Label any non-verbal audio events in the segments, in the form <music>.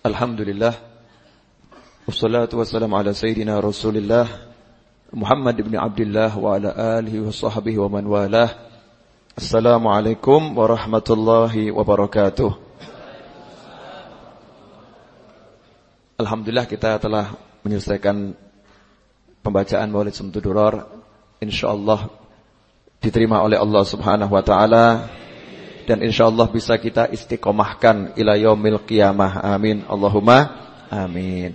Alhamdulillah. Wassalatu wassalamu ala Sayyidina Rasulillah Muhammad ibn Abdullah Wa ala alihi wa sahbihi wa man walah. Assalamualaikum warahmatullahi wabarakatuh Alhamdulillah kita telah menyelesaikan Pembacaan Maulid Sumtuduror InsyaAllah Diterima oleh Allah subhanahu wa ta'ala dan insyaallah bisa kita istiqomahkan ila yaumil qiyamah. Amin. Allahumma amin.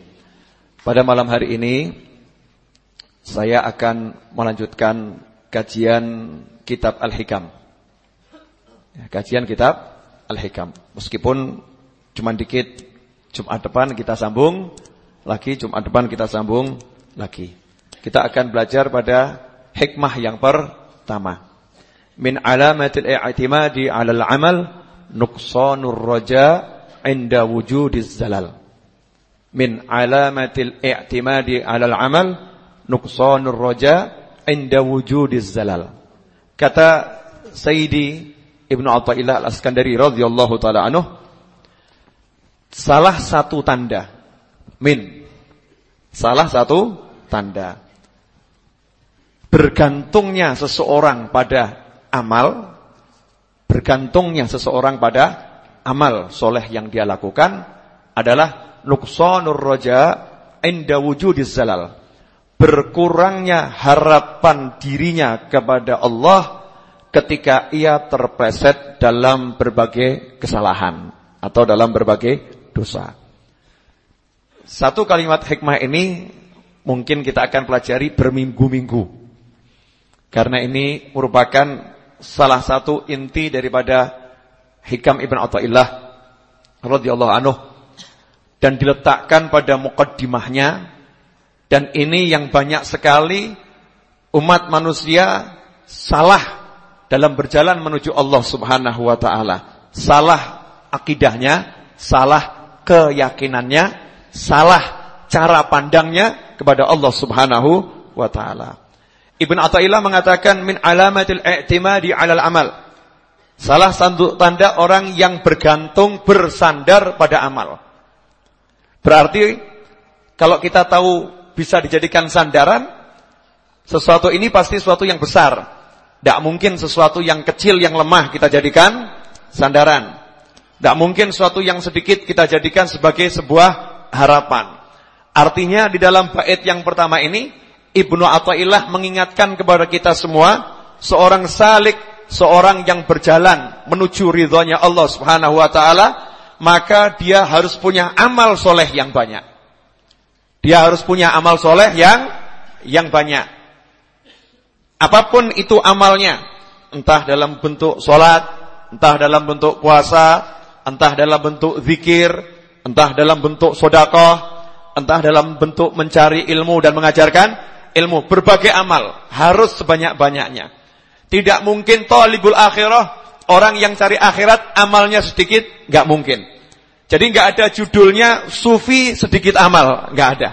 Pada malam hari ini saya akan melanjutkan kajian kitab Al-Hikam. Ya, kajian kitab Al-Hikam. Meskipun cuma dikit Jumat depan kita sambung lagi, Jumat depan kita sambung lagi. Kita akan belajar pada hikmah yang pertama min alamatil i'timadi 'alal 'amal nuqsanur raja 'inda wujudiz zalal. Min alamatil i'timadi 'alal 'amal nuqsanur raja 'inda wujudiz zalal. Kata Sayyidi Ibnu Athaillah Al-Askandari radhiyallahu taala anhu salah satu tanda min salah satu tanda bergantungnya seseorang pada amal bergantungnya seseorang pada amal soleh yang dia lakukan adalah nuqsanur roja inda wujudiz zalal berkurangnya harapan dirinya kepada Allah ketika ia terpleset dalam berbagai kesalahan atau dalam berbagai dosa. Satu kalimat hikmah ini mungkin kita akan pelajari berminggu-minggu. Karena ini merupakan salah satu inti daripada Hikam Ibn Atta'illah radhiyallahu anhu dan diletakkan pada mukaddimahnya dan ini yang banyak sekali umat manusia salah dalam berjalan menuju Allah Subhanahu wa taala. Salah akidahnya, salah keyakinannya, salah cara pandangnya kepada Allah Subhanahu wa taala. Ibn Atta'illah mengatakan min alamatil i'timadi 'alal amal. Salah satu tanda orang yang bergantung bersandar pada amal. Berarti kalau kita tahu bisa dijadikan sandaran, sesuatu ini pasti sesuatu yang besar. Tidak mungkin sesuatu yang kecil yang lemah kita jadikan sandaran. Tidak mungkin sesuatu yang sedikit kita jadikan sebagai sebuah harapan. Artinya di dalam bait yang pertama ini Ibnu Athaillah mengingatkan kepada kita semua seorang salik, seorang yang berjalan menuju ridhonya Allah Subhanahu wa taala, maka dia harus punya amal soleh yang banyak. Dia harus punya amal soleh yang yang banyak. Apa pun itu amalnya, entah dalam bentuk solat, entah dalam bentuk puasa, entah dalam bentuk zikir, entah dalam bentuk sodakoh, entah dalam bentuk mencari ilmu dan mengajarkan, ilmu, berbagai amal, harus sebanyak-banyaknya. Tidak mungkin talibul akhirah, orang yang cari akhirat amalnya sedikit, nggak mungkin. Jadi nggak ada judulnya sufi sedikit amal, nggak ada.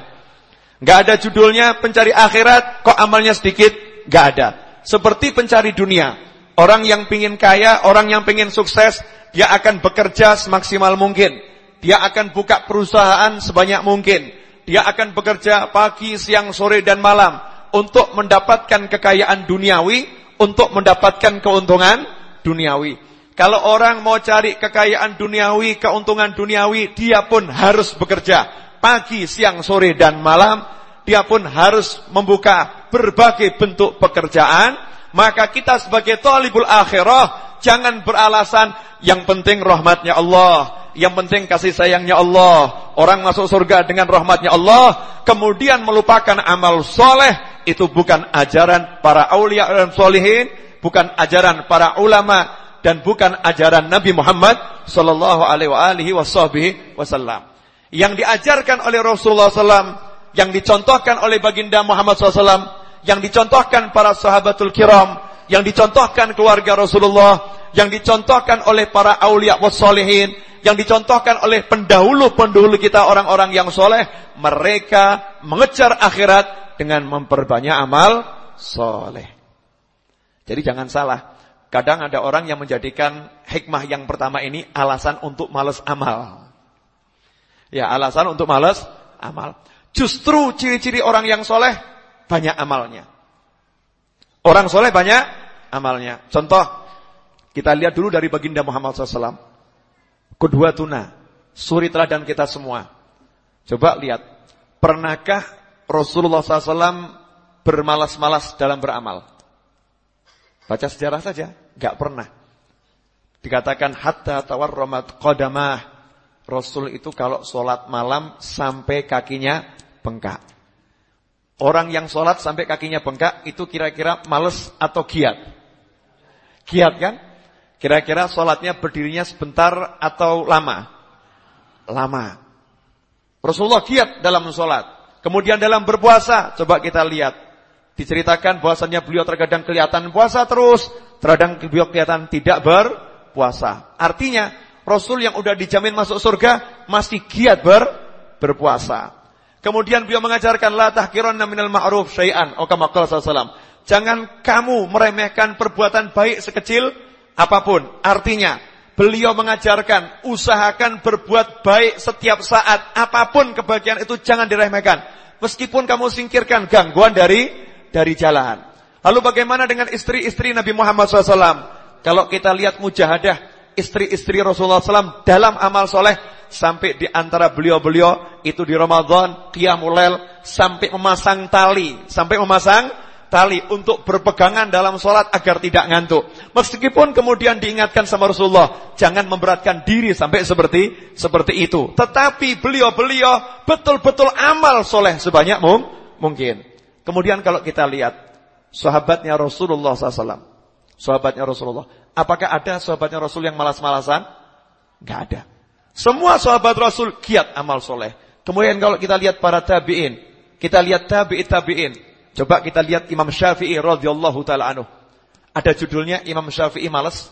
Nggak ada judulnya pencari akhirat kok amalnya sedikit, nggak ada. Seperti pencari dunia, orang yang pingin kaya, orang yang pingin sukses, dia akan bekerja semaksimal mungkin. Dia akan buka perusahaan sebanyak mungkin dia akan bekerja pagi, siang, sore dan malam untuk mendapatkan kekayaan duniawi, untuk mendapatkan keuntungan duniawi. Kalau orang mau cari kekayaan duniawi, keuntungan duniawi, dia pun harus bekerja pagi, siang, sore dan malam. Dia pun harus membuka berbagai bentuk pekerjaan. Maka kita sebagai talibul akhirah jangan beralasan yang penting rahmatnya Allah yang penting kasih sayangnya Allah. Orang masuk surga dengan rahmatnya Allah. Kemudian melupakan amal soleh. Itu bukan ajaran para awliya dan solihin. Bukan ajaran para ulama. Dan bukan ajaran Nabi Muhammad Sallallahu alaihi wasallam. Yang diajarkan oleh Rasulullah SAW. Yang dicontohkan oleh baginda Muhammad SAW. Yang dicontohkan para sahabatul kiram. Yang dicontohkan keluarga Rasulullah. Yang dicontohkan oleh para awliya wassalihin yang dicontohkan oleh pendahulu-pendahulu kita orang-orang yang soleh, mereka mengejar akhirat dengan memperbanyak amal soleh. Jadi jangan salah. Kadang ada orang yang menjadikan hikmah yang pertama ini alasan untuk males amal. Ya alasan untuk malas amal. Justru ciri-ciri orang yang soleh banyak amalnya. Orang soleh banyak amalnya. Contoh, kita lihat dulu dari baginda Muhammad SAW. Kedua tuna, suri teladan kita semua. Coba lihat, pernahkah Rasulullah SAW bermalas-malas dalam beramal? Baca sejarah saja, nggak pernah. Dikatakan hatta tawarramat qadamah Rasul itu kalau sholat malam sampai kakinya bengkak. Orang yang sholat sampai kakinya bengkak itu kira-kira males atau giat? Giat kan? Kira-kira sholatnya berdirinya sebentar atau lama? Lama. Rasulullah giat dalam sholat. Kemudian dalam berpuasa, coba kita lihat. Diceritakan bahwasannya beliau terkadang kelihatan puasa terus, terkadang beliau kelihatan tidak berpuasa. Artinya Rasul yang udah dijamin masuk surga masih giat ber, berpuasa. Kemudian beliau mengajarkan la tahqiranna minal ma'ruf syai'an. Oh kama sallallahu Jangan kamu meremehkan perbuatan baik sekecil apa pun. Artinya, beliau mengajarkan usahakan berbuat baik setiap saat. Apa pun kebahagiaan itu jangan diremehkan. Meskipun kamu singkirkan gangguan dari dari jalan. Lalu bagaimana dengan istri-istri Nabi Muhammad SAW? Kalau kita lihat mujahadah istri-istri Rasulullah SAW dalam amal soleh sampai di antara beliau-beliau itu di Ramadan qiyamul sampai memasang tali, sampai memasang tali untuk berpegangan dalam sholat agar tidak ngantuk. Meskipun kemudian diingatkan sama Rasulullah, jangan memberatkan diri sampai seperti seperti itu. Tetapi beliau-beliau betul-betul amal soleh sebanyak mung, mungkin. Kemudian kalau kita lihat sahabatnya Rasulullah SAW, sahabatnya Rasulullah, Apakah ada sahabatnya Rasul yang malas-malasan? Gak ada. Semua sahabat Rasul giat amal soleh. Kemudian kalau kita lihat para tabi'in, kita lihat tabi'in tabi'in. Coba kita lihat Imam Syafi'i radhiyallahu taala anhu. Ada judulnya Imam Syafi'i malas?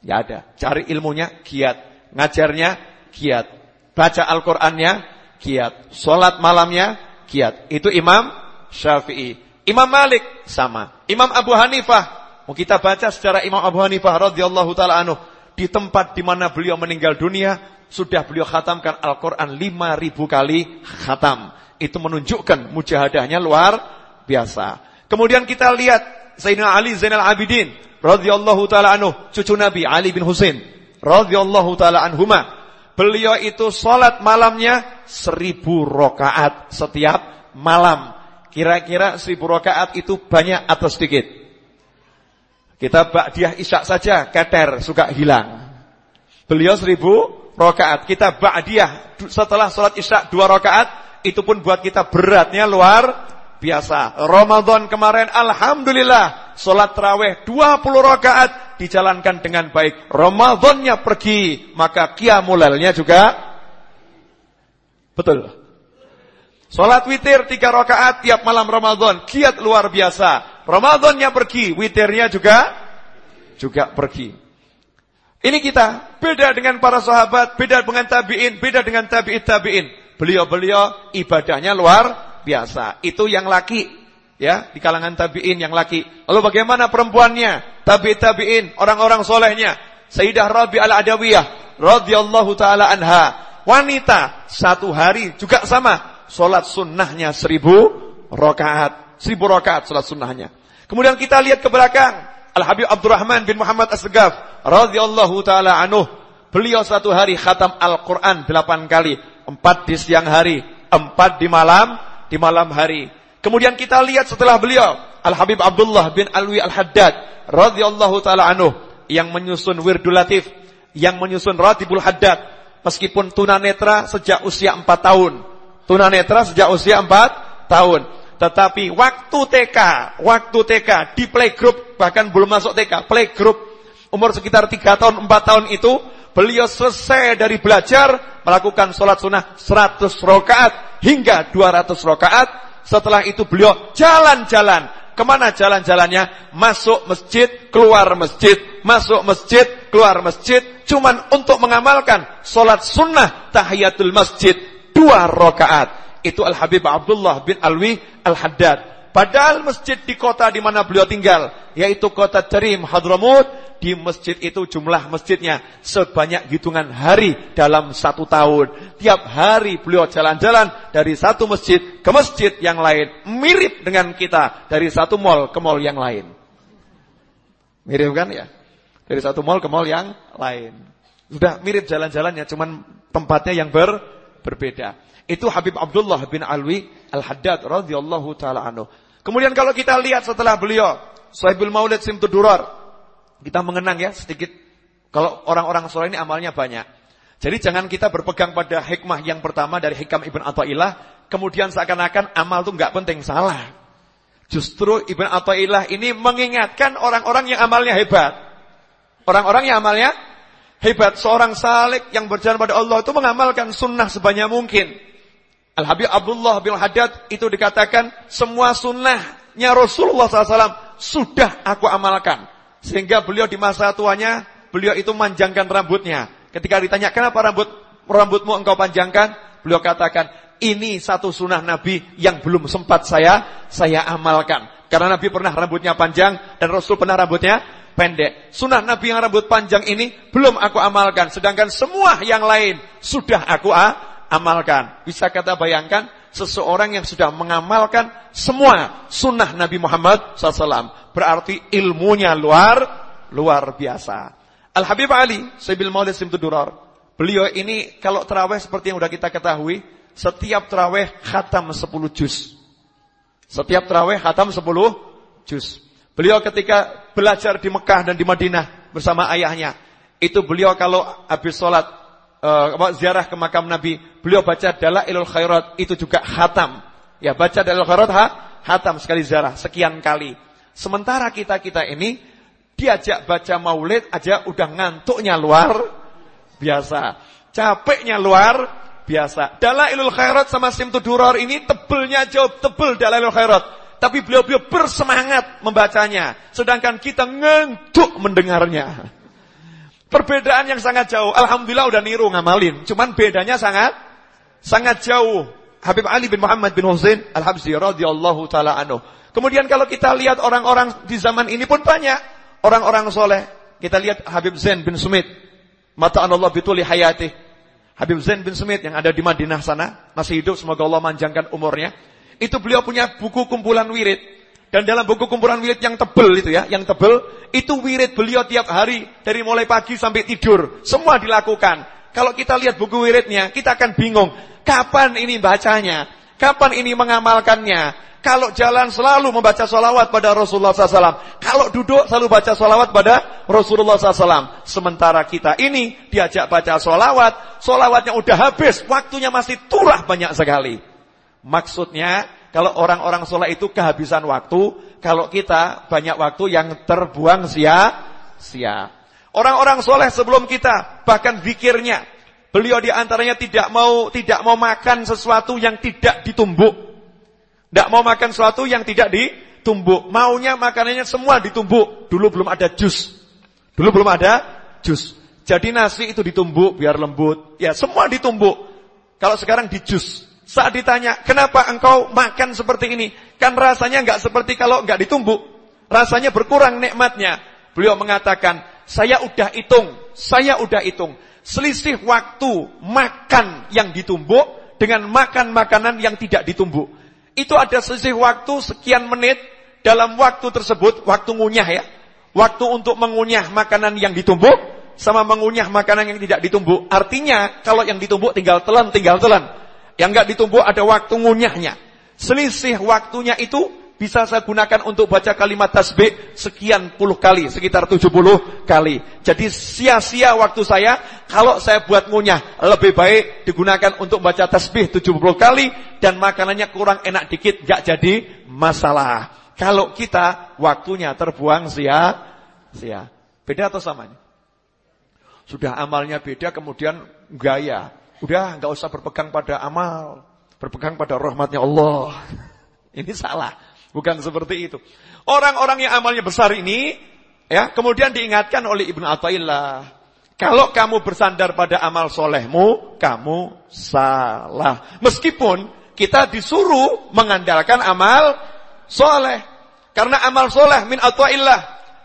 Ya ada. Cari ilmunya giat, ngajarnya giat, baca Al-Qur'annya giat, salat malamnya giat. Itu Imam Syafi'i. Imam Malik sama. Imam Abu Hanifah Mau kita baca secara Imam Abu Hanifah radhiyallahu taala anhu di tempat di mana beliau meninggal dunia sudah beliau khatamkan Al-Qur'an 5000 kali khatam. Itu menunjukkan mujahadahnya luar biasa. Kemudian kita lihat Sayyidina Ali Zainal Abidin radhiyallahu taala anhu, cucu Nabi Ali bin Husain radhiyallahu taala anhuma. Beliau itu salat malamnya seribu rakaat setiap malam. Kira-kira seribu rakaat itu banyak atau sedikit? Kita ba'diyah isya saja, keter, suka hilang. Beliau seribu rokaat. Kita ba'diyah setelah sholat isya dua rokaat, itu pun buat kita beratnya luar biasa. Ramadan kemarin, Alhamdulillah, sholat terawih 20 rokaat dijalankan dengan baik. Ramadannya pergi, maka kiamulelnya juga betul. Sholat witir tiga rakaat tiap malam Ramadan, kiat luar biasa. Ramadannya pergi, witirnya juga juga pergi. Ini kita beda dengan para sahabat, beda dengan tabi'in, beda dengan tabi'it tabi'in. Beliau-beliau ibadahnya luar biasa. Itu yang laki, ya, di kalangan tabi'in yang laki. Lalu bagaimana perempuannya? Tabi'it tabi'in, orang-orang solehnya. Sayyidah Rabi al-Adawiyah radhiyallahu taala anha. Wanita satu hari juga sama, solat sunnahnya seribu rakaat. Seribu rakaat salat sunnahnya. Kemudian kita lihat ke belakang. Al-Habib Abdurrahman bin Muhammad As-Segaf. radhiyallahu ta'ala anuh. Beliau satu hari khatam Al-Quran delapan kali. Empat di siang hari. Empat di malam. Di malam hari. Kemudian kita lihat setelah beliau. Al-Habib Abdullah bin Alwi Al-Haddad. radhiyallahu ta'ala anuh. Yang menyusun Wirdul Latif. Yang menyusun Ratibul Haddad. Meskipun tunanetra sejak usia empat tahun. Tunanetra sejak usia empat tahun. Tetapi waktu TK, waktu TK di playgroup bahkan belum masuk TK, playgroup umur sekitar 3 tahun, 4 tahun itu beliau selesai dari belajar melakukan sholat sunnah 100 rakaat hingga 200 rakaat. Setelah itu beliau jalan-jalan. Ke mana jalan-jalannya? Masuk masjid, keluar masjid. Masuk masjid, keluar masjid. Cuman untuk mengamalkan sholat sunnah tahiyatul masjid. Dua rakaat. Itu Al-Habib Abdullah bin Alwi Al-Haddad. Padahal masjid di kota di mana beliau tinggal, yaitu kota Cerim, Hadramut, di masjid itu jumlah masjidnya sebanyak hitungan hari dalam satu tahun. Tiap hari beliau jalan-jalan dari satu masjid ke masjid yang lain. Mirip dengan kita dari satu mall ke mall yang lain. Mirip kan ya? Dari satu mall ke mall yang lain. Sudah mirip jalan-jalannya, cuman tempatnya yang ber, berbeda. Itu Habib Abdullah bin Alwi Al-Haddad radhiyallahu taala anhu. Kemudian kalau kita lihat setelah beliau Sahibul Maulid Simtud Durar, kita mengenang ya sedikit. Kalau orang-orang soleh ini amalnya banyak. Jadi jangan kita berpegang pada hikmah yang pertama dari Hikam Ibn Atta'illah, kemudian seakan-akan amal itu nggak penting, salah. Justru Ibn Atta'illah ini mengingatkan orang-orang yang amalnya hebat. Orang-orang yang amalnya hebat. Seorang salik yang berjalan pada Allah itu mengamalkan sunnah sebanyak mungkin. Al-Habib Abdullah bin Haddad itu dikatakan semua sunnahnya Rasulullah SAW sudah aku amalkan. Sehingga beliau di masa tuanya, beliau itu manjangkan rambutnya. Ketika ditanya, kenapa rambut rambutmu engkau panjangkan? Beliau katakan, ini satu sunnah Nabi yang belum sempat saya saya amalkan. Karena Nabi pernah rambutnya panjang dan Rasul pernah rambutnya pendek. Sunnah Nabi yang rambut panjang ini belum aku amalkan. Sedangkan semua yang lain sudah aku amalkan. Bisa kata bayangkan seseorang yang sudah mengamalkan semua sunnah Nabi Muhammad SAW. Berarti ilmunya luar luar biasa. Al Habib Ali Sabil Maulid Simtudurar. Beliau ini kalau terawih seperti yang sudah kita ketahui, setiap terawih khatam 10 juz. Setiap terawih khatam 10 juz. Beliau ketika belajar di Mekah dan di Madinah bersama ayahnya, itu beliau kalau habis sholat uh, ziarah ke makam Nabi, beliau baca Dalailul Khairat itu juga khatam. Ya, baca Dalailul Khairat ha, khatam sekali ziarah sekian kali. Sementara kita-kita ini diajak baca Maulid aja udah ngantuknya luar biasa. Capeknya luar biasa. Dalailul Khairat sama Simtudurar ini tebelnya jauh tebel Dalailul Khairat. Tapi beliau-beliau bersemangat membacanya. Sedangkan kita ngantuk mendengarnya. Perbedaan yang sangat jauh. Alhamdulillah udah niru ngamalin. Cuman bedanya sangat sangat jauh. Habib Ali bin Muhammad bin Husain Al-Habsyi radhiyallahu taala anhu. Kemudian kalau kita lihat orang-orang di zaman ini pun banyak orang-orang soleh. Kita lihat Habib Zain bin Sumit. Mata Allah bituli hayati. Habib Zain bin Sumit yang ada di Madinah sana. Masih hidup, semoga Allah manjangkan umurnya. Itu beliau punya buku kumpulan wirid. Dan dalam buku kumpulan wirid yang tebel itu ya, yang tebel, itu wirid beliau tiap hari dari mulai pagi sampai tidur, semua dilakukan. Kalau kita lihat buku wiridnya, kita akan bingung, kapan ini bacanya? Kapan ini mengamalkannya? Kalau jalan selalu membaca solawat pada Rasulullah SAW. Kalau duduk selalu baca solawat pada Rasulullah SAW. Sementara kita ini diajak baca solawat. Solawatnya udah habis. Waktunya masih turah banyak sekali. Maksudnya kalau orang-orang soleh itu kehabisan waktu, kalau kita banyak waktu yang terbuang sia-sia. Orang-orang soleh sebelum kita, bahkan zikirnya, beliau di antaranya tidak mau tidak mau makan sesuatu yang tidak ditumbuk. Tidak mau makan sesuatu yang tidak ditumbuk. Maunya makanannya semua ditumbuk. Dulu belum ada jus. Dulu belum ada jus. Jadi nasi itu ditumbuk biar lembut. Ya semua ditumbuk. Kalau sekarang di jus. Saat ditanya, kenapa engkau makan seperti ini? Kan rasanya nggak seperti kalau nggak ditumbuk. Rasanya berkurang nikmatnya. Beliau mengatakan, saya udah hitung, saya udah hitung. Selisih waktu makan yang ditumbuk dengan makan makanan yang tidak ditumbuk. Itu ada selisih waktu sekian menit dalam waktu tersebut, waktu ngunyah ya. Waktu untuk mengunyah makanan yang ditumbuk sama mengunyah makanan yang tidak ditumbuk. Artinya kalau yang ditumbuk tinggal telan, tinggal telan. Yang nggak ditumbuk ada waktu ngunyahnya. Selisih waktunya itu bisa saya gunakan untuk baca kalimat tasbih sekian puluh kali, sekitar tujuh puluh kali. Jadi sia-sia waktu saya kalau saya buat ngunyah. Lebih baik digunakan untuk baca tasbih tujuh puluh kali dan makanannya kurang enak dikit, nggak jadi masalah. Kalau kita waktunya terbuang sia-sia. Beda atau samanya? Sudah amalnya beda kemudian gaya. Udah nggak usah berpegang pada amal, berpegang pada rahmatnya Allah. <laughs> Ini salah, bukan seperti itu. Orang-orang yang amalnya besar ini, ya kemudian diingatkan oleh Ibnu Athaillah. Kalau kamu bersandar pada amal solehmu, kamu salah. Meskipun kita disuruh mengandalkan amal soleh. Karena amal soleh min atwa'illah.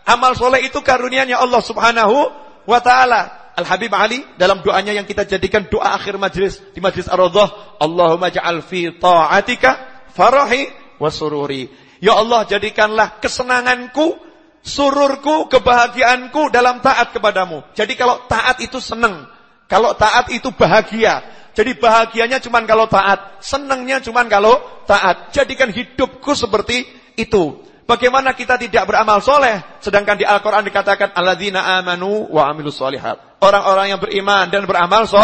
Amal soleh itu karunianya Allah subhanahu wa ta'ala. Al-Habib Ali dalam doanya yang kita jadikan doa akhir majlis di majlis Ar-Radah, Allahumma ja'al fi ta'atika farahi wa sururi. Ya Allah jadikanlah kesenanganku, sururku, kebahagiaanku dalam taat kepadamu. Jadi kalau taat itu senang, kalau taat itu bahagia. Jadi bahagianya cuma kalau taat, senangnya cuma kalau taat. Jadikan hidupku seperti itu. Bagaimana kita tidak beramal soleh, sedangkan di Al-Quran dikatakan alladzina amanu wa amilus solihat. Orang-orang yang beriman dan beramal so,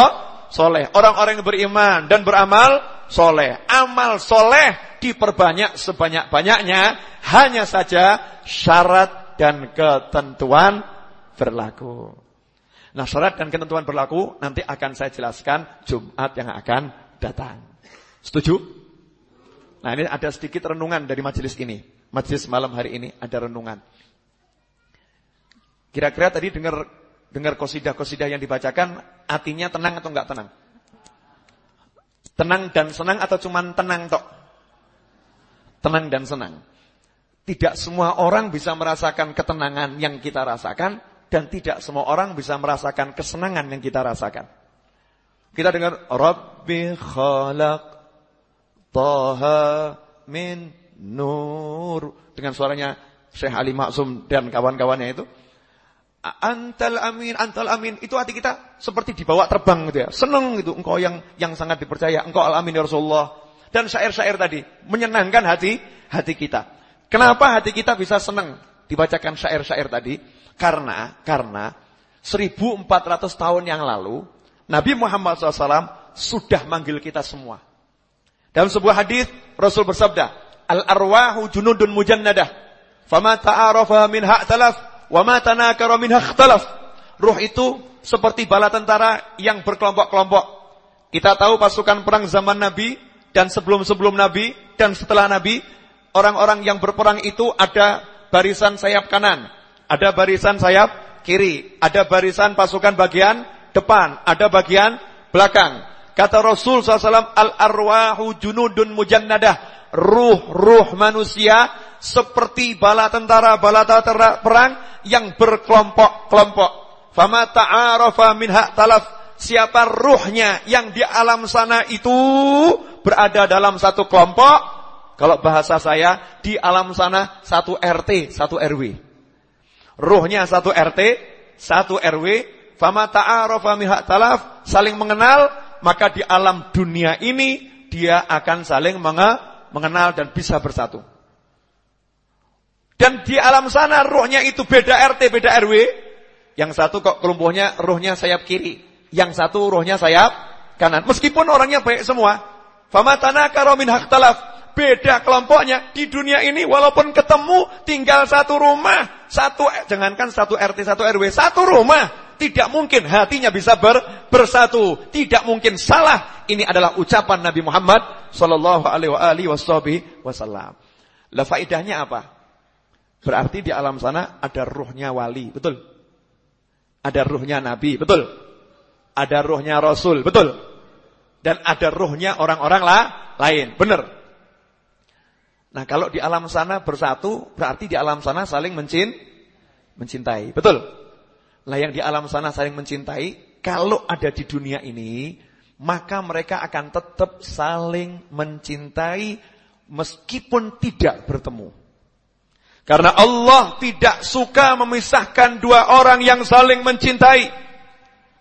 soleh. Orang-orang yang beriman dan beramal soleh. Amal soleh diperbanyak sebanyak-banyaknya. Hanya saja syarat dan ketentuan berlaku. Nah syarat dan ketentuan berlaku nanti akan saya jelaskan Jumat yang akan datang. Setuju? Nah ini ada sedikit renungan dari majelis ini. Majelis malam hari ini ada renungan. Kira-kira tadi dengar dengar kosidah-kosidah yang dibacakan, hatinya tenang atau enggak tenang? Tenang dan senang atau cuman tenang tok? Tenang dan senang. Tidak semua orang bisa merasakan ketenangan yang kita rasakan dan tidak semua orang bisa merasakan kesenangan yang kita rasakan. Kita dengar Rabbi khalaq taha min nur dengan suaranya Syekh Ali Maksum dan kawan-kawannya itu. Antal amin, antal amin. Itu hati kita seperti dibawa terbang gitu ya. Senang gitu. Engkau yang yang sangat dipercaya. Engkau al amin ya Rasulullah. Dan syair-syair tadi menyenangkan hati hati kita. Kenapa hati kita bisa senang dibacakan syair-syair tadi? Karena karena 1400 tahun yang lalu Nabi Muhammad SAW sudah manggil kita semua. Dalam sebuah hadis Rasul bersabda, "Al arwahu junudun mujannadah, fama ta'arafa minha talaf Wa ma tanakara minha ikhtalaf. Ruh itu seperti bala tentara yang berkelompok-kelompok. Kita tahu pasukan perang zaman Nabi dan sebelum-sebelum Nabi dan setelah Nabi, orang-orang yang berperang itu ada barisan sayap kanan, ada barisan sayap kiri, ada barisan pasukan bagian depan, ada bagian belakang. Kata Rasul SAW, al-arwahu junudun mujannadah. Ruh-ruh manusia seperti bala tentara, bala tentara perang yang berkelompok-kelompok. Fama ta'arafa minha talaf. Siapa ruhnya yang di alam sana itu berada dalam satu kelompok. Kalau bahasa saya, di alam sana satu RT, satu RW. Ruhnya satu RT, satu RW. Fama ta'arafa minha talaf. Saling mengenal, maka di alam dunia ini dia akan saling mengenal dan bisa bersatu. Dan di alam sana rohnya itu beda RT, beda RW. Yang satu kok kelumpuhnya rohnya sayap kiri. Yang satu rohnya sayap kanan. Meskipun orangnya baik semua. Famatana karomin hak talaf. Beda kelompoknya di dunia ini walaupun ketemu tinggal satu rumah. Satu, jangankan satu RT, satu RW. Satu rumah. Tidak mungkin hatinya bisa ber, bersatu. Tidak mungkin salah. Ini adalah ucapan Nabi Muhammad Sallallahu Alaihi Wasallam. Lah faidahnya apa? Berarti di alam sana ada ruhnya wali, betul? Ada ruhnya nabi, betul? Ada ruhnya rasul, betul? Dan ada ruhnya orang-orang lah, lain, benar? Nah kalau di alam sana bersatu, berarti di alam sana saling mencin, mencintai, betul? Lah yang di alam sana saling mencintai, kalau ada di dunia ini, maka mereka akan tetap saling mencintai meskipun tidak bertemu. Karena Allah tidak suka memisahkan dua orang yang saling mencintai.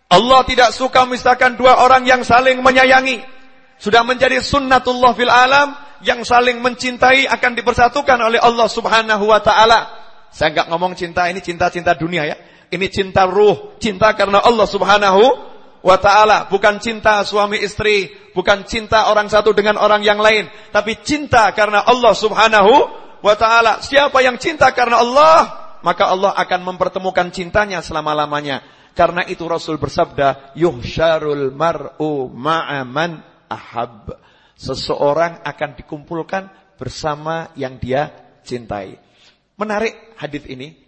Allah tidak suka memisahkan dua orang yang saling menyayangi. Sudah menjadi sunnatullah fil alam yang saling mencintai akan dipersatukan oleh Allah Subhanahu wa taala. Saya enggak ngomong cinta ini cinta-cinta dunia ya. Ini cinta ruh, cinta karena Allah Subhanahu wa taala, bukan cinta suami istri, bukan cinta orang satu dengan orang yang lain, tapi cinta karena Allah Subhanahu wa taala. Siapa yang cinta karena Allah, maka Allah akan mempertemukan cintanya selama-lamanya. Karena itu Rasul bersabda, yuhsyarul mar'u ma'aman ahab. Seseorang akan dikumpulkan bersama yang dia cintai. Menarik hadis ini.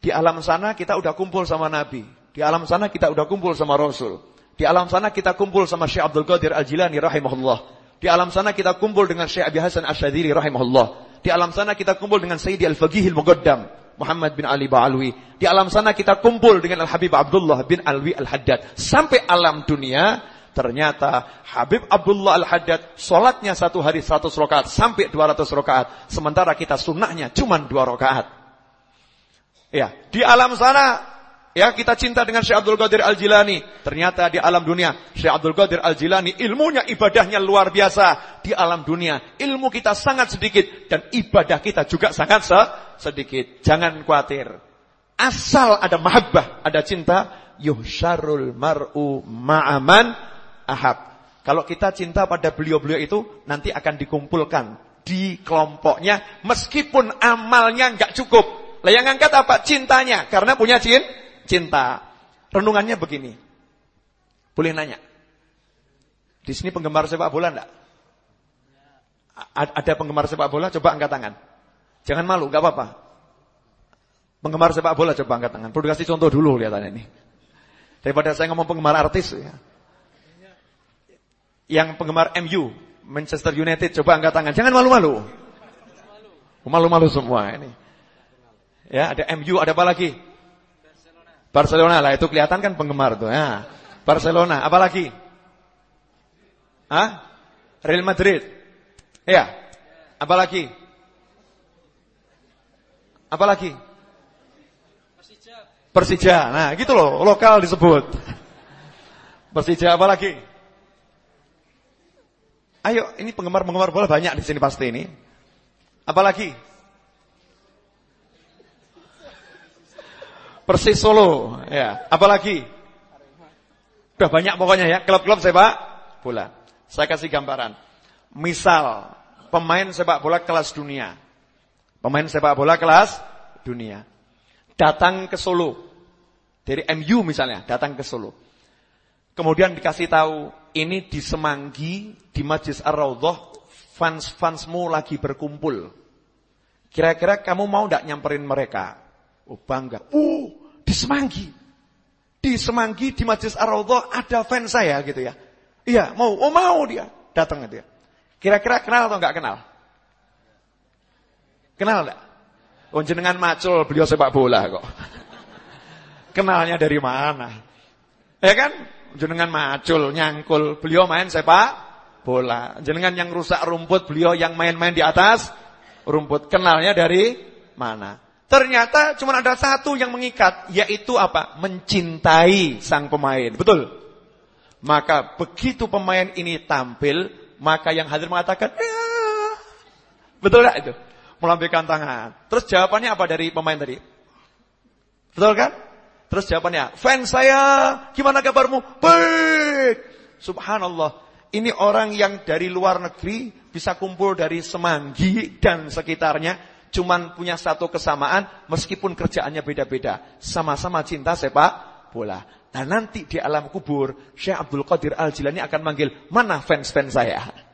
Di alam sana kita udah kumpul sama Nabi. Di alam sana kita udah kumpul sama Rasul. Di alam sana kita kumpul sama Syekh Abdul Qadir Al-Jilani rahimahullah. Di alam sana kita kumpul dengan Syekh Abi Hasan Asyadiri rahimahullah. Di alam sana kita kumpul dengan Sayyidi Al-Faqihil Muqaddam Muhammad bin Ali Ba'alwi. Di alam sana kita kumpul dengan Al-Habib Abdullah bin Alwi Al-Haddad. Sampai alam dunia, ternyata Habib Abdullah Al-Haddad sholatnya satu hari 100 rakaat sampai 200 rakaat. Sementara kita sunnahnya cuma 2 rakaat. Ya, di alam sana Ya, kita cinta dengan Syekh Abdul Qadir Al-Jilani. Ternyata di alam dunia, Syekh Abdul Qadir Al-Jilani ilmunya, ibadahnya luar biasa. Di alam dunia, ilmu kita sangat sedikit. Dan ibadah kita juga sangat se sedikit. Jangan khawatir. Asal ada mahabbah, ada cinta. Yuhsyarul mar'u ma'aman ahab. Kalau kita cinta pada beliau-beliau itu, nanti akan dikumpulkan di kelompoknya. Meskipun amalnya nggak cukup. Lah yang angkat apa? Cintanya. Karena punya cinta cinta. Renungannya begini. Boleh nanya. Di sini penggemar sepak bola enggak? Ada penggemar sepak bola? Coba angkat tangan. Jangan malu, enggak apa-apa. Penggemar sepak bola coba angkat tangan. Perlu kasih contoh dulu lihatannya ini. Daripada saya ngomong penggemar artis ya. Yang penggemar MU, Manchester United coba angkat tangan. Jangan malu-malu. Malu-malu semua ini. Ya, ada MU, ada apa lagi? Barcelona lah itu kelihatan kan penggemar tuh ya. Barcelona, apalagi? Hah? Real Madrid. Ya. Apalagi? Apalagi? Persija. Persija. Nah, gitu loh, lokal disebut. Persija apalagi? Ayo, ini penggemar-penggemar bola banyak di sini pasti ini. Apalagi? Persis Solo, ya. Apalagi? Udah banyak pokoknya ya, klub-klub sepak bola. Saya kasih gambaran. Misal pemain sepak bola kelas dunia. Pemain sepak bola kelas dunia. Datang ke Solo. Dari MU misalnya, datang ke Solo. Kemudian dikasih tahu, ini di Semanggi, di Majlis Ar-Raudhah, fans-fansmu lagi berkumpul. Kira-kira kamu mau tidak nyamperin mereka? Oh bangga. Uh, di Semanggi. Di Semanggi di Majlis Ar-Raudhah ada fans saya gitu ya. Iya, mau. Oh, mau dia. Datang dia. Kira-kira kenal atau enggak kenal? Kenal enggak? Oh, jenengan macul, beliau sepak bola kok. <laughs> Kenalnya dari mana? Ya kan? Jenengan macul, nyangkul, beliau main sepak bola. Jenengan yang rusak rumput, beliau yang main-main di atas rumput. Kenalnya dari mana? Ternyata cuma ada satu yang mengikat, yaitu apa? Mencintai sang pemain. Betul? Maka begitu pemain ini tampil, maka yang hadir mengatakan, ya. Betul gak itu? Melambaikan tangan. Terus jawabannya apa dari pemain tadi? Betul kan? Terus jawabannya, fans saya, gimana kabarmu? Baik. Subhanallah. Ini orang yang dari luar negeri bisa kumpul dari Semanggi dan sekitarnya cuman punya satu kesamaan meskipun kerjaannya beda-beda. Sama-sama cinta sepak bola. Nah nanti di alam kubur Syekh Abdul Qadir Al-Jilani akan manggil, "Mana fans-fans saya?"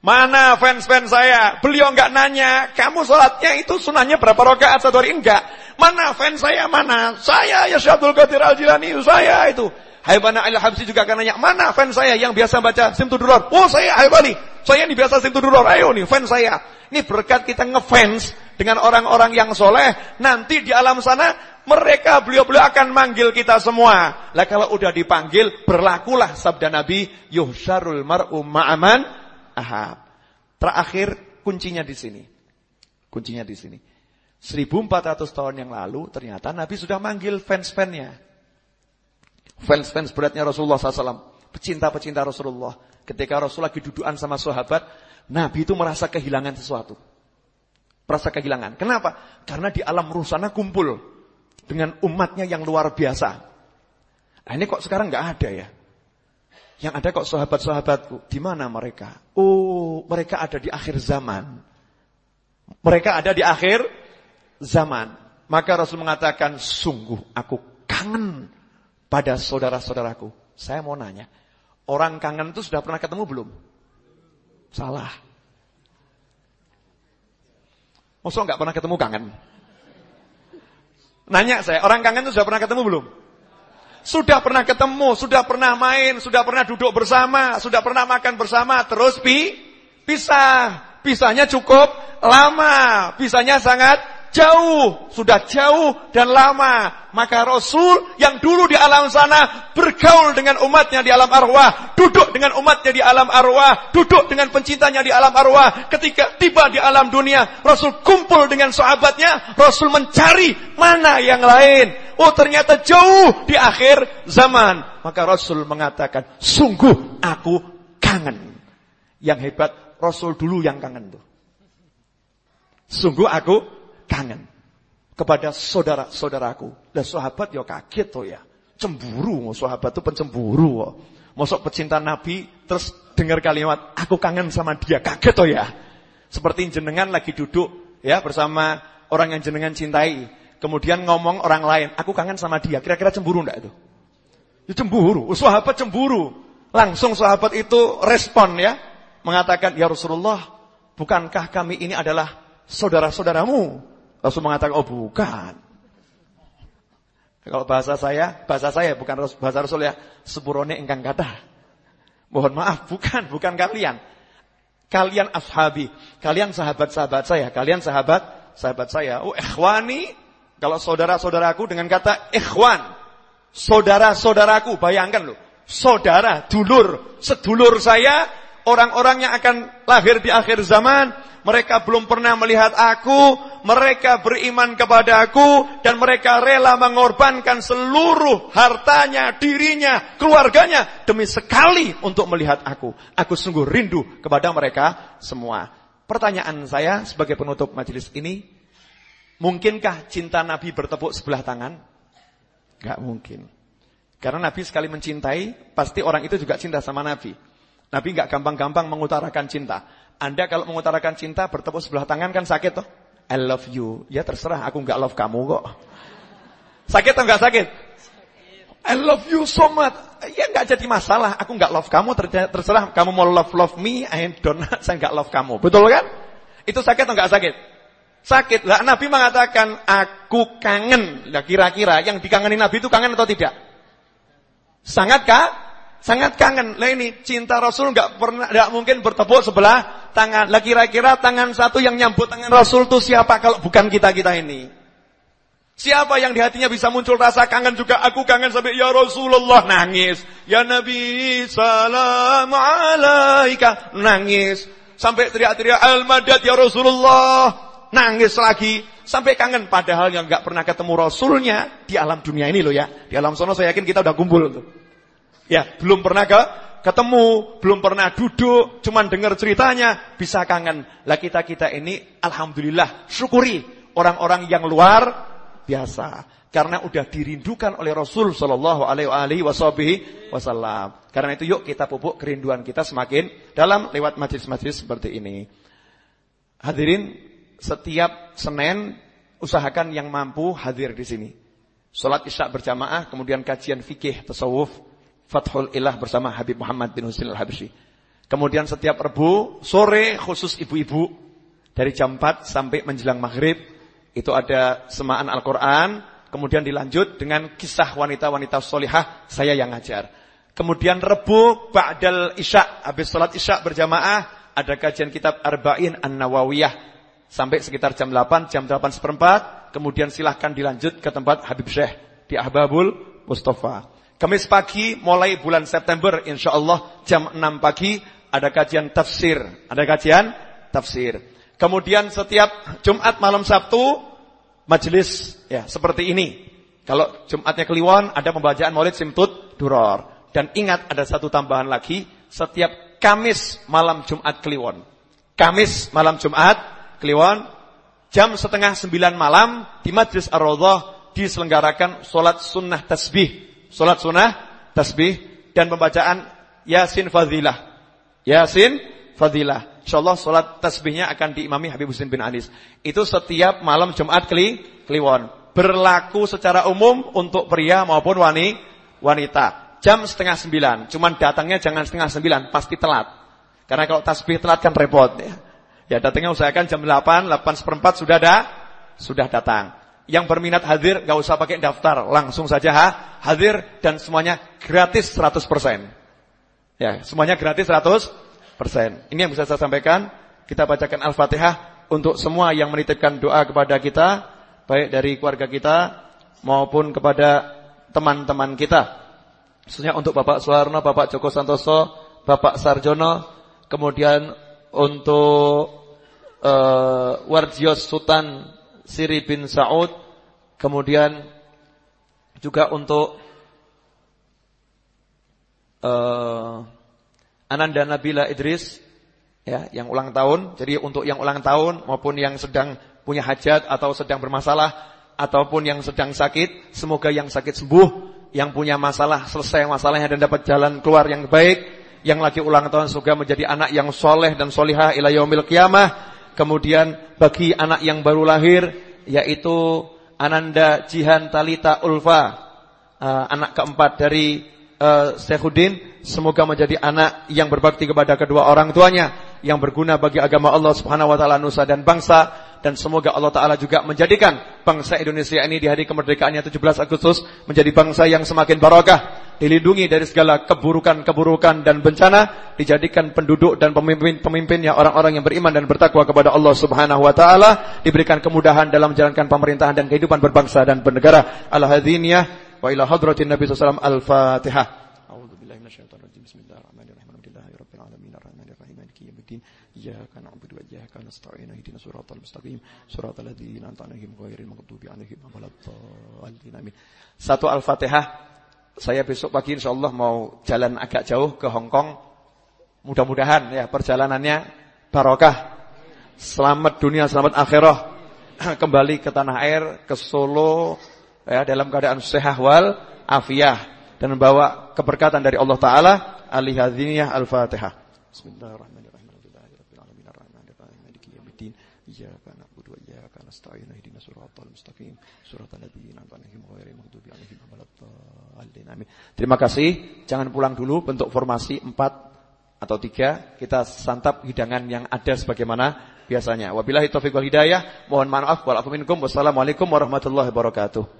Mana fans-fans saya? Beliau enggak nanya, kamu sholatnya itu sunahnya berapa rakaat satu hari? Enggak. Mana fans saya? Mana? Saya ya Syekh Abdul Qadir Al-Jilani, saya itu. Haibana Al-Habsi juga akan nanya, mana fans saya yang biasa baca Simtuduror? Oh saya Haibani, saya ini biasa Simtuduror, ayo nih fans saya. Ini berkat kita ngefans dengan orang-orang yang soleh, nanti di alam sana mereka beliau-beliau akan manggil kita semua. Lah kalau udah dipanggil, berlakulah sabda Nabi, yuhsyarul mar'u ma'aman ahab. Terakhir kuncinya di sini. Kuncinya di sini. 1400 tahun yang lalu ternyata Nabi sudah manggil fans-fansnya. Fans-fans beratnya Rasulullah SAW. Pecinta-pecinta Rasulullah. Ketika Rasul lagi dudukan sama sahabat, Nabi itu merasa kehilangan sesuatu. Merasa kehilangan. Kenapa? Karena di alam ruh sana kumpul dengan umatnya yang luar biasa. Nah, ini kok sekarang nggak ada ya? Yang ada kok sahabat-sahabatku. Di mana mereka? Oh, mereka ada di akhir zaman. Mereka ada di akhir zaman. Maka Rasul mengatakan, sungguh aku kangen pada saudara-saudaraku. Saya mau nanya, orang kangen itu sudah pernah ketemu belum? Salah. Maksudnya nggak pernah ketemu kangen? Nanya saya, orang kangen itu sudah pernah ketemu belum? Sudah pernah ketemu, sudah pernah main, sudah pernah duduk bersama, sudah pernah makan bersama, terus pi, pisah. Pisahnya cukup lama. Pisahnya sangat jauh, sudah jauh dan lama. Maka Rasul yang dulu di alam sana bergaul dengan umatnya di alam arwah, duduk dengan umatnya di alam arwah, duduk dengan pencintanya di alam arwah. Ketika tiba di alam dunia, Rasul kumpul dengan sahabatnya, Rasul mencari mana yang lain. Oh ternyata jauh di akhir zaman. Maka Rasul mengatakan, sungguh aku kangen. Yang hebat, Rasul dulu yang kangen tuh. Sungguh aku kangen kepada saudara-saudaraku. Dan sahabat ya kaget tuh ya. Cemburu, sahabat itu pencemburu. Mosok pecinta Nabi terus dengar kalimat aku kangen sama dia, kaget tuh ya. Seperti jenengan lagi duduk ya bersama orang yang jenengan cintai, kemudian ngomong orang lain, aku kangen sama dia. Kira-kira cemburu enggak itu? Ya cemburu, sahabat cemburu. Langsung sahabat itu respon ya, mengatakan, "Ya Rasulullah, bukankah kami ini adalah saudara-saudaramu?" Rasul mengatakan, oh bukan. Kalau bahasa saya, bahasa saya bukan bahasa Rasul ya, sepurone engkang kata. Mohon maaf, bukan, bukan kalian. Kalian ashabi, kalian sahabat-sahabat saya, kalian sahabat sahabat saya. Oh, ikhwani, kalau saudara-saudaraku dengan kata ikhwan, saudara-saudaraku, bayangkan loh. Saudara, dulur, sedulur saya, orang-orang yang akan lahir di akhir zaman, mereka belum pernah melihat aku, mereka beriman kepada aku, dan mereka rela mengorbankan seluruh hartanya, dirinya, keluarganya, demi sekali untuk melihat aku. Aku sungguh rindu kepada mereka semua. Pertanyaan saya sebagai penutup majelis ini, mungkinkah cinta Nabi bertepuk sebelah tangan? Gak mungkin. Karena Nabi sekali mencintai, pasti orang itu juga cinta sama Nabi. Nabi gak gampang-gampang mengutarakan cinta. Anda kalau mengutarakan cinta bertepuk sebelah tangan kan sakit toh? I love you. Ya terserah aku nggak love kamu kok. Sakit atau nggak sakit? I love you so much. Ya nggak jadi masalah. Aku nggak love kamu terserah kamu mau love love me. I don't. <laughs> Saya nggak love kamu. Betul kan? Itu sakit atau nggak sakit? Sakit. Lah Nabi mengatakan aku kangen. Lah kira-kira yang dikangeni Nabi itu kangen atau tidak? Sangat kah? Sangat kangen. Lah ini cinta Rasul nggak pernah nggak mungkin bertepuk sebelah tangan. Lah kira-kira tangan satu yang nyambut tangan Rasul itu siapa kalau bukan kita-kita ini? Siapa yang di hatinya bisa muncul rasa kangen juga aku kangen sampai ya Rasulullah nangis. Ya Nabi salam alaika nangis. Sampai teriak-teriak al-madad ya Rasulullah nangis lagi sampai kangen padahal yang nggak pernah ketemu Rasulnya di alam dunia ini loh ya. Di alam sono saya yakin kita udah kumpul tuh. Ya, belum pernah ke ketemu, belum pernah duduk, cuman dengar ceritanya, bisa kangen. Lah kita-kita ini alhamdulillah syukuri orang-orang yang luar biasa karena udah dirindukan oleh Rasul sallallahu alaihi wasallam. Karena itu yuk kita pupuk kerinduan kita semakin dalam lewat majelis-majelis seperti ini. Hadirin, setiap Senin usahakan yang mampu hadir di sini. Salat Isya berjamaah, kemudian kajian fikih tasawuf Fathul Ilah bersama Habib Muhammad bin Husin Al-Habsyi. Kemudian setiap Rebu sore khusus ibu-ibu dari jam 4 sampai menjelang maghrib itu ada semaan Al-Qur'an, kemudian dilanjut dengan kisah wanita-wanita solihah saya yang ngajar. Kemudian Rebu ba'dal Isya, habis salat Isya berjamaah ada kajian kitab Arba'in An-Nawawiyah sampai sekitar jam 8, jam 8 seperempat, kemudian silahkan dilanjut ke tempat Habib Syekh di Ahbabul Mustafa. Kamis pagi mulai bulan September insya Allah jam 6 pagi ada kajian tafsir. Ada kajian tafsir. Kemudian setiap Jumat malam Sabtu majelis ya seperti ini. Kalau Jumatnya Kliwon ada pembacaan Maulid Simtut Duror. Dan ingat ada satu tambahan lagi, setiap Kamis malam Jumat Kliwon. Kamis malam Jumat Kliwon jam setengah sembilan malam di Majlis Ar-Raudhah diselenggarakan solat sunnah tasbih Salat sunnah, tasbih dan pembacaan Yasin Fadilah. Yasin Fadilah. Insyaallah salat tasbihnya akan diimami Habib Husin bin Anis. Itu setiap malam Jumat kli, Kliwon. Berlaku secara umum untuk pria maupun wani, wanita. Jam setengah sembilan. Cuman datangnya jangan setengah sembilan, pasti telat. Karena kalau tasbih telat kan repot ya. Ya datangnya usahakan jam 8, 8 seperempat sudah ada, sudah datang. Yang berminat hadir gak usah pakai daftar, langsung saja ha, hadir dan semuanya gratis 100%. Ya, semuanya gratis 100%. Ini yang bisa saya sampaikan. kita bacakan Al-Fatihah untuk semua yang menitipkan doa kepada kita, baik dari keluarga kita maupun kepada teman-teman kita. Khususnya untuk Bapak Suwarno, Bapak Joko Santoso, Bapak Sarjono, kemudian untuk uh, Warjios Sultan Siri bin Saud, kemudian juga untuk uh, Ananda Nabila Idris ya, yang ulang tahun. Jadi untuk yang ulang tahun maupun yang sedang punya hajat atau sedang bermasalah ataupun yang sedang sakit, semoga yang sakit sembuh, yang punya masalah selesai masalahnya dan dapat jalan keluar yang baik. Yang lagi ulang tahun semoga menjadi anak yang soleh dan solihah ila yaumil qiyamah. Kemudian bagi anak yang baru lahir yaitu Ananda Jihan Talita Ulfa, uh, anak keempat dari uh, Syekhuddin, semoga menjadi anak yang berbakti kepada kedua orang tuanya, yang berguna bagi agama Allah Subhanahu wa taala nusa dan bangsa dan semoga Allah taala juga menjadikan bangsa Indonesia ini di hari kemerdekaannya 17 Agustus menjadi bangsa yang semakin barakah, dilindungi dari segala keburukan-keburukan dan bencana, dijadikan penduduk dan pemimpin-pemimpinnya orang-orang yang beriman dan bertakwa kepada Allah Subhanahu wa taala, diberikan kemudahan dalam menjalankan pemerintahan dan kehidupan berbangsa dan bernegara. Al-hadiniyah wa ila hadratin Nabi wasallam. Al-Fatihah. نستعين اهدنا الصراط المستقيم صراط الذين أنعمت عليهم غير المغضوب عليهم ولا الضالين آمين Satu Al-Fatihah saya besok pagi insyaallah mau jalan agak jauh ke Hong Kong. Mudah-mudahan ya perjalanannya barokah. Selamat dunia, selamat akhirah. <clears throat> Kembali ke tanah air, ke Solo ya dalam keadaan sehat wal afiah dan membawa keberkatan dari Allah taala. Alihadziniyah Al-Fatihah. Bismillahirrahmanirrahim. nasta'in ihdinas siratal mustaqim siratal ladzina an'amta 'alaihim ghairil maghdubi 'alaihim waladdallin amin. Terima kasih. Jangan pulang dulu bentuk formasi 4 atau 3 kita santap hidangan yang ada sebagaimana biasanya. Wabillahi taufiq wal hidayah. Mohon maaf wal afu minkum. Wassalamualaikum warahmatullahi wabarakatuh.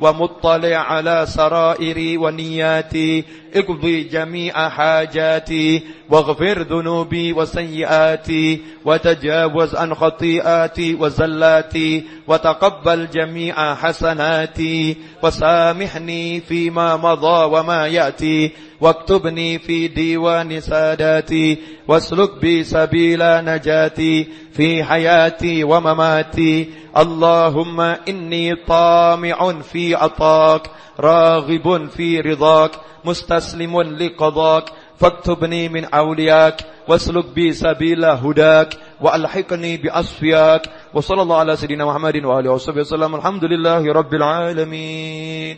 ومطلع على سرائري ونياتي اقضي جميع حاجاتي واغفر ذنوبي وسيئاتي وتجاوز عن خطيئاتي وزلاتي وتقبل جميع حسناتي وسامحني فيما مضى وما يأتي. واكتبني في ديوان ساداتي واسلك بي سبيل نجاتي في حياتي ومماتي اللهم إني طامع في عطاك راغب في رضاك مستسلم لقضاك فاكتبني من أولياك واسلك بي سبيل هداك وألحقني بأصفياك وصلى الله على سيدنا محمد وآله وصحبه وسلم الحمد لله رب العالمين